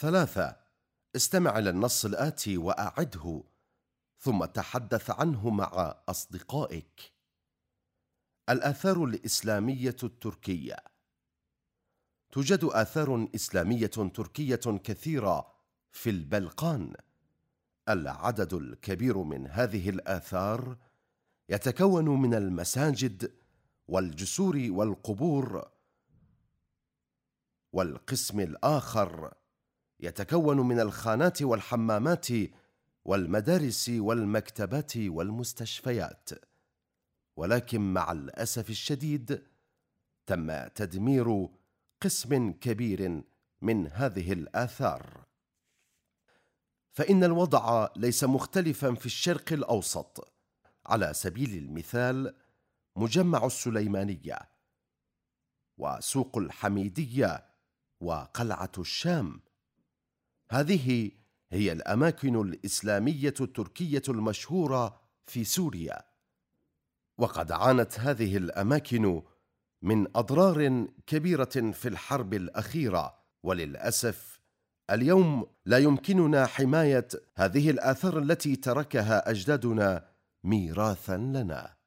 ثلاثة. استمع إلى النص الآتي وأعده ثم تحدث عنه مع أصدقائك. الآثار الإسلامية التركية. توجد آثار إسلامية تركية كثيرة في البلقان. العدد الكبير من هذه الآثار يتكون من المساجد والجسور والقبور والقسم الآخر يتكون من الخانات والحمامات والمدارس والمكتبات والمستشفيات. ولكن مع الأسف الشديد تم تدمير قسم كبير من هذه الآثار. فإن الوضع ليس مختلفا في الشرق الأوسط. على سبيل المثال مجمع السليمانية وسوق الحميدية وقلعة الشام هذه هي الأماكن الإسلامية التركية المشهورة في سوريا. وقد عانت هذه الأماكن من أضرار كبيرة في الحرب الأخيرة. وللأسف اليوم لا يمكننا حماية هذه الآثار التي تركها أجدادنا ميراثا لنا.